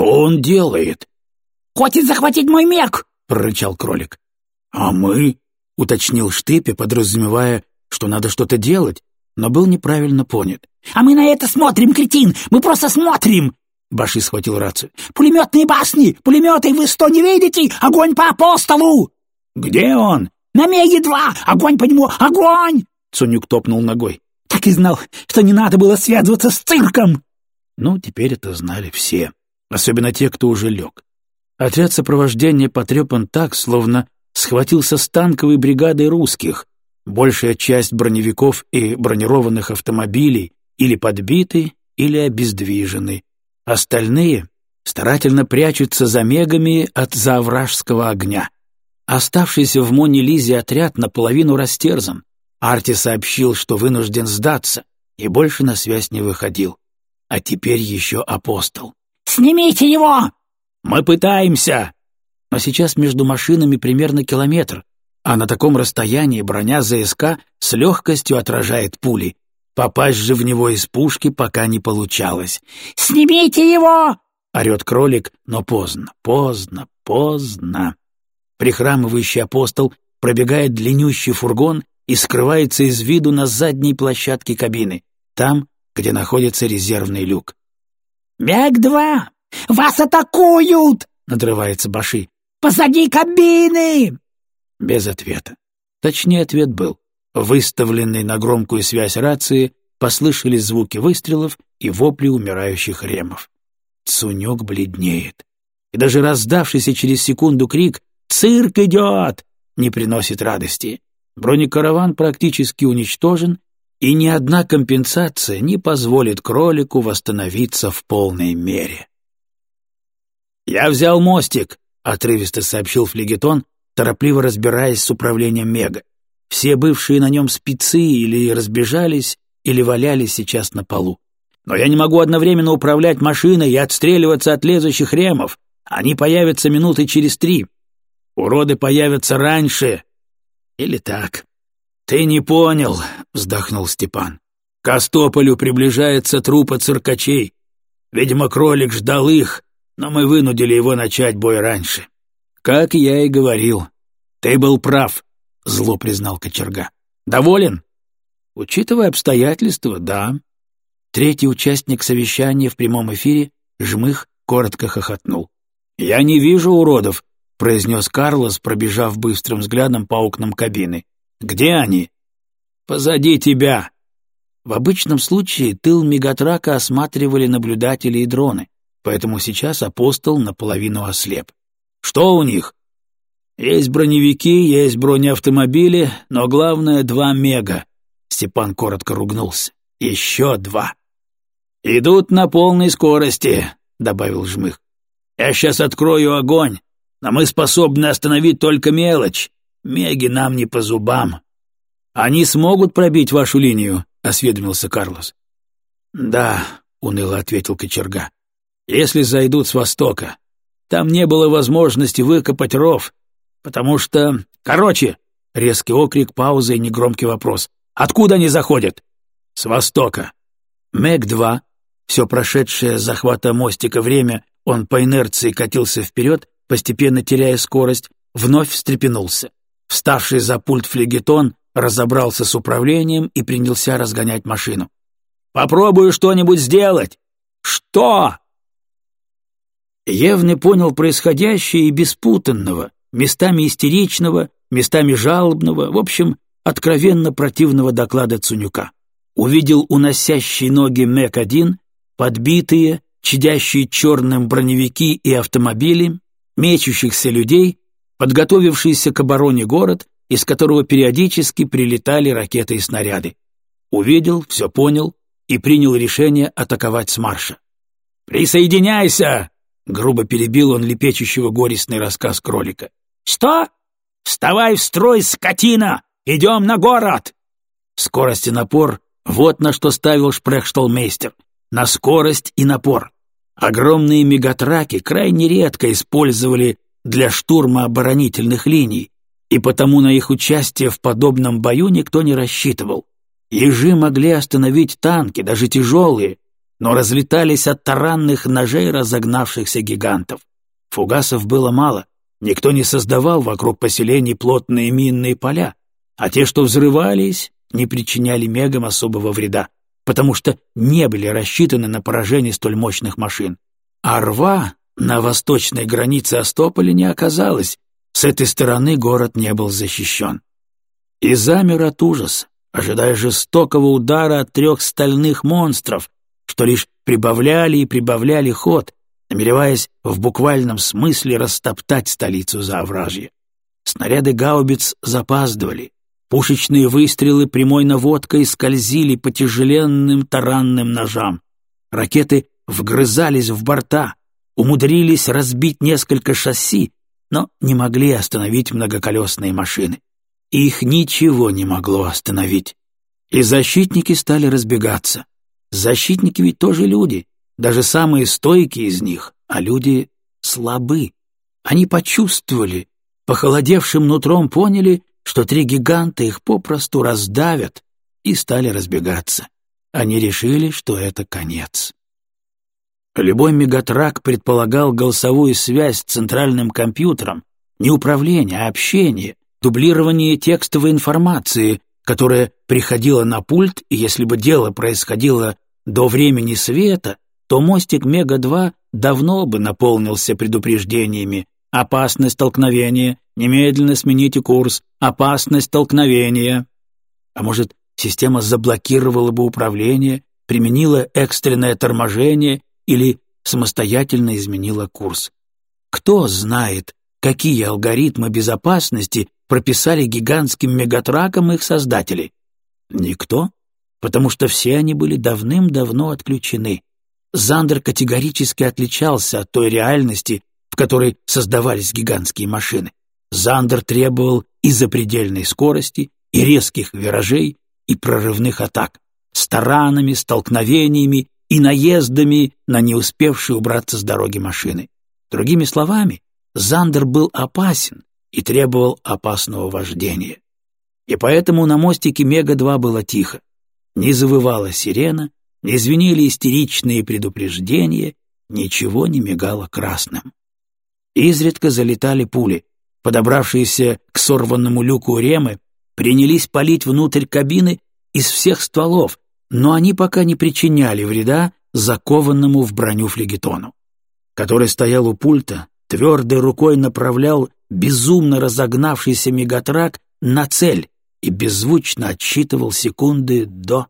Что он делает? «Хочет захватить мой мег!» — прорычал кролик. «А мы?» — уточнил Штепе, подразумевая, что надо что-то делать, но был неправильно понят. «А мы на это смотрим, кретин! Мы просто смотрим!» Баши схватил рацию. «Пулеметные басни! Пулеметы вы что, не видите? Огонь по апостолу!» «Где он?» «На Меге-2! Огонь по нему! Огонь!» Цунюк топнул ногой. «Так и знал, что не надо было связываться с цирком!» Ну, теперь это знали все, особенно те, кто уже лег. Отряд сопровождения потрепан так, словно схватился с танковой бригадой русских. Большая часть броневиков и бронированных автомобилей или подбиты, или обездвижены. Остальные старательно прячутся за мегами от заовражского огня. Оставшийся в Моне-Лизе отряд наполовину растерзан. Арти сообщил, что вынужден сдаться, и больше на связь не выходил. А теперь еще апостол. «Снимите его!» «Мы пытаемся!» Но сейчас между машинами примерно километр, а на таком расстоянии броня ЗСК с легкостью отражает пули. Попасть же в него из пушки пока не получалось. «Снимите его!» — орет кролик, но поздно, поздно, поздно. Прихрамывающий апостол пробегает длиннющий фургон и скрывается из виду на задней площадке кабины, там, где находится резервный люк. «Мяк-2! Вас атакуют!» — надрывается Баши. «Позади кабины!» Без ответа. Точнее, ответ был. Выставленные на громкую связь рации послышались звуки выстрелов и вопли умирающих ремов. Цунек бледнеет. И даже раздавшийся через секунду крик «Цирк идет!» не приносит радости. Бронекараван практически уничтожен, и ни одна компенсация не позволит кролику восстановиться в полной мере. «Я взял мостик», — отрывисто сообщил флегетон, торопливо разбираясь с управлением Мега. Все бывшие на нем спецы или разбежались, или валялись сейчас на полу. «Но я не могу одновременно управлять машиной и отстреливаться от лезущих ремов. Они появятся минуты через три. Уроды появятся раньше. Или так. «Ты не понял», — вздохнул Степан. «К Остополю приближается трупа циркачей. Видимо, кролик ждал их, но мы вынудили его начать бой раньше. Как я и говорил. Ты был прав», — зло признал кочерга. «Доволен?» «Учитывая обстоятельства, да». Третий участник совещания в прямом эфире, Жмых, коротко хохотнул. «Я не вижу уродов», — произнес Карлос, пробежав быстрым взглядом по окнам кабины. Где они? Позади тебя. В обычном случае тыл Мегатрака осматривали наблюдатели и дроны, поэтому сейчас апостол наполовину ослеп. Что у них? Есть броневики, есть бронеавтомобили, но главное — два мега. Степан коротко ругнулся. Еще два. «Идут на полной скорости», — добавил Жмых. «Я сейчас открою огонь, но мы способны остановить только мелочь. Меги нам не по зубам. Они смогут пробить вашу линию, осведомился Карлос. Да, уныло ответил кочерга. Если зайдут с востока. Там не было возможности выкопать ров, потому что... Короче, резкий окрик, пауза и негромкий вопрос. Откуда они заходят? С востока. Мэг-2, все прошедшее захвата мостика время, он по инерции катился вперед, постепенно теряя скорость, вновь встрепенулся. Вставший за пульт флегетон разобрался с управлением и принялся разгонять машину. «Попробую что-нибудь сделать!» «Что?» Евный понял происходящее и беспутанного, местами истеричного, местами жалобного, в общем, откровенно противного доклада Цунюка. Увидел уносящие ноги МЭК-1, подбитые, чадящие черным броневики и автомобили, мечущихся людей подготовившийся к обороне город, из которого периодически прилетали ракеты и снаряды. Увидел, все понял и принял решение атаковать с марша. «Присоединяйся!» — грубо перебил он лепечущего горестный рассказ кролика. «Что? Вставай в строй, скотина! Идем на город!» Скорость и напор — вот на что ставил шпрехшталмейстер. На скорость и напор. Огромные мегатраки крайне редко использовали для штурма оборонительных линий, и потому на их участие в подобном бою никто не рассчитывал. Ежи могли остановить танки, даже тяжелые, но разлетались от таранных ножей разогнавшихся гигантов. Фугасов было мало, никто не создавал вокруг поселений плотные минные поля, а те, что взрывались, не причиняли мегам особого вреда, потому что не были рассчитаны на поражение столь мощных машин. А рва на восточной границе Остополя не оказалось, с этой стороны город не был защищен. И замер от ужаса, ожидая жестокого удара от трех стальных монстров, что лишь прибавляли и прибавляли ход, намереваясь в буквальном смысле растоптать столицу Заовражья. Снаряды гаубиц запаздывали, пушечные выстрелы прямой наводкой скользили по тяжеленным таранным ножам, ракеты вгрызались в борта, умудрились разбить несколько шасси, но не могли остановить многоколесные машины. Их ничего не могло остановить. И защитники стали разбегаться. Защитники ведь тоже люди, даже самые стойкие из них, а люди слабы. Они почувствовали, похолодевшим нутром поняли, что три гиганта их попросту раздавят, и стали разбегаться. Они решили, что это конец. Любой мегатрак предполагал голосовую связь с центральным компьютером, не управление, а общение, дублирование текстовой информации, которая приходила на пульт, и если бы дело происходило до времени света, то мостик Мега-2 давно бы наполнился предупреждениями «Опасность столкновения», «Немедленно смените курс», «Опасность столкновения». А может, система заблокировала бы управление, применила экстренное торможение или самостоятельно изменила курс. Кто знает, какие алгоритмы безопасности прописали гигантским мегатракам их создатели? Никто, потому что все они были давным-давно отключены. Зандер категорически отличался от той реальности, в которой создавались гигантские машины. Зандер требовал и запредельной скорости, и резких виражей, и прорывных атак, с столкновениями и наездами на не успевшие убраться с дороги машины. Другими словами, Зандер был опасен и требовал опасного вождения. И поэтому на мостике Мега-2 было тихо. Не завывала сирена, не звенели истеричные предупреждения, ничего не мигало красным. Изредка залетали пули. Подобравшиеся к сорванному люку ремы принялись палить внутрь кабины из всех стволов, но они пока не причиняли вреда закованному в броню флегетону, который стоял у пульта, твердой рукой направлял безумно разогнавшийся мегатрак на цель и беззвучно отсчитывал секунды до...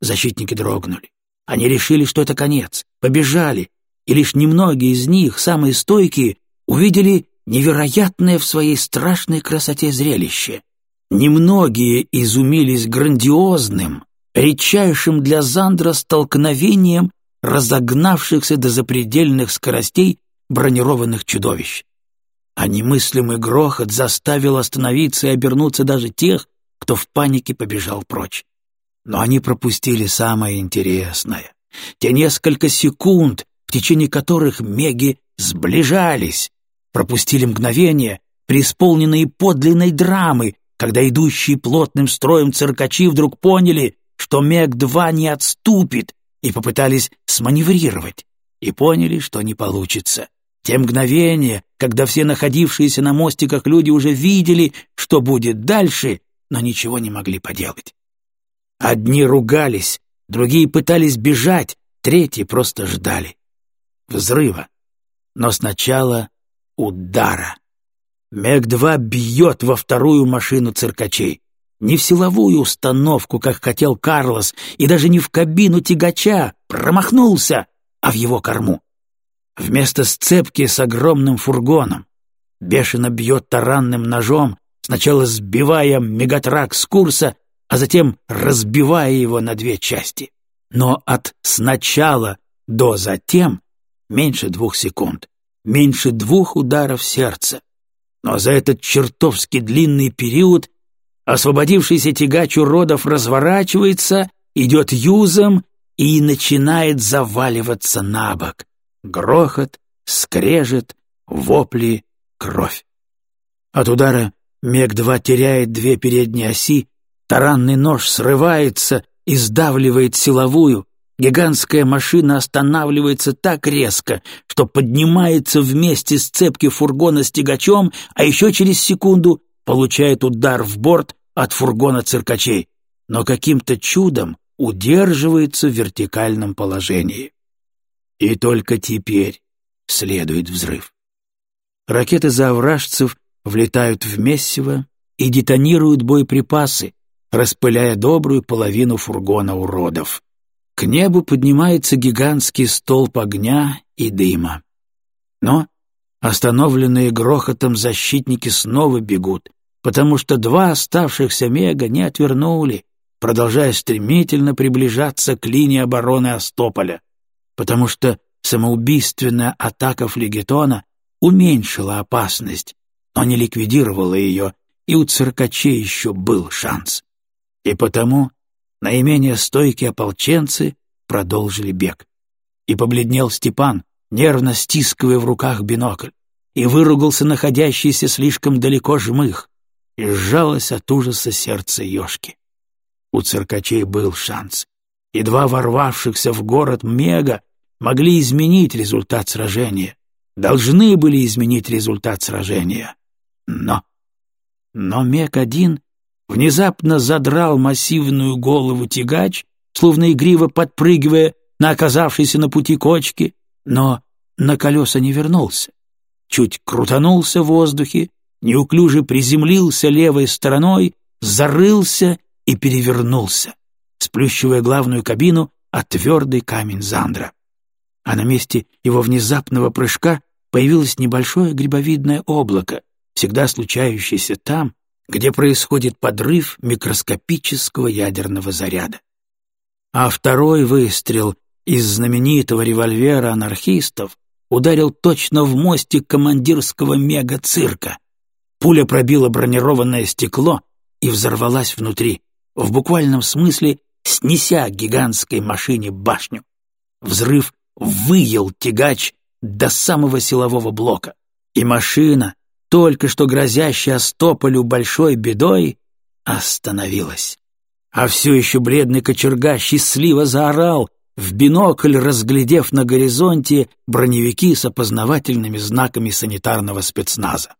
Защитники дрогнули. Они решили, что это конец, побежали, и лишь немногие из них, самые стойкие, увидели невероятное в своей страшной красоте зрелище. Немногие изумились грандиозным, редчайшим для Зандра столкновением разогнавшихся до запредельных скоростей бронированных чудовищ. А немыслимый грохот заставил остановиться и обернуться даже тех, кто в панике побежал прочь. Но они пропустили самое интересное. Те несколько секунд, в течение которых меги сближались, пропустили мгновение, преисполненные подлинной драмы, когда идущие плотным строем циркачи вдруг поняли, что Мег-2 не отступит, и попытались сманеврировать, и поняли, что не получится. Те мгновения, когда все находившиеся на мостиках люди уже видели, что будет дальше, но ничего не могли поделать. Одни ругались, другие пытались бежать, третьи просто ждали. Взрыва. Но сначала удара. Мег-2 бьет во вторую машину циркачей. Не в силовую установку, как хотел Карлос, и даже не в кабину тягача, промахнулся, а в его корму. Вместо сцепки с огромным фургоном бешено бьет таранным ножом, сначала сбивая мегатрак с курса, а затем разбивая его на две части. Но от сначала до затем меньше двух секунд, меньше двух ударов сердца. Но за этот чертовски длинный период Освободившийся тягач уродов разворачивается, идет юзом и начинает заваливаться на бок. Грохот, скрежет, вопли, кровь. От удара Мег-2 теряет две передние оси, таранный нож срывается и сдавливает силовую, Гигантская машина останавливается так резко, что поднимается вместе с цепки фургона с тягачом, а еще через секунду получает удар в борт от фургона циркачей, но каким-то чудом удерживается в вертикальном положении. И только теперь следует взрыв. Ракеты заовражцев влетают в месиво и детонируют боеприпасы, распыляя добрую половину фургона уродов. К небу поднимается гигантский столб огня и дыма. Но остановленные грохотом защитники снова бегут, потому что два оставшихся мега не отвернули, продолжая стремительно приближаться к линии обороны Остополя, потому что самоубийственная атака флегетона уменьшила опасность, но не ликвидировала ее, и у циркачей еще был шанс. И потому наименее стойкие ополченцы продолжили бег. И побледнел Степан, нервно стискивая в руках бинокль, и выругался находящийся слишком далеко жмых, и сжалось от ужаса сердце Ёшки. У циркачей был шанс. Едва ворвавшихся в город Мега могли изменить результат сражения, должны были изменить результат сражения. Но... Но Мег-1 внезапно задрал массивную голову тягач, словно игриво подпрыгивая на оказавшейся на пути кочки, но на колеса не вернулся. Чуть крутанулся в воздухе, неуклюже приземлился левой стороной, зарылся и перевернулся, сплющивая главную кабину от твердый камень Зандра. А на месте его внезапного прыжка появилось небольшое грибовидное облако, всегда случающееся там, где происходит подрыв микроскопического ядерного заряда. А второй выстрел из знаменитого револьвера анархистов ударил точно в мостик командирского мега-цирка. Пуля пробила бронированное стекло и взорвалась внутри, в буквальном смысле снеся гигантской машине башню. Взрыв выел тягач до самого силового блока, и машина, только что грозящая Стополю большой бедой, остановилась. А все еще бледный кочерга счастливо заорал, в бинокль разглядев на горизонте броневики с опознавательными знаками санитарного спецназа.